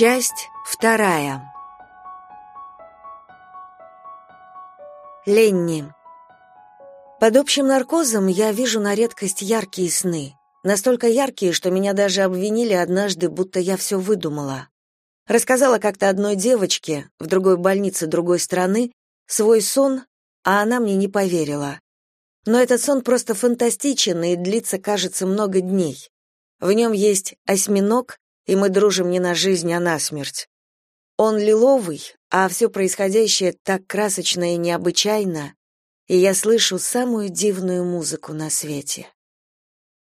Часть вторая. Ленни. Под общим наркозом я вижу на редкость яркие сны. Настолько яркие, что меня даже обвинили однажды, будто я все выдумала. Рассказала как-то одной девочке в другой больнице другой страны свой сон, а она мне не поверила. Но этот сон просто фантастичен и длится, кажется, много дней. В нем есть осьминог, и мы дружим не на жизнь, а на смерть. Он лиловый, а все происходящее так красочно и необычайно, и я слышу самую дивную музыку на свете.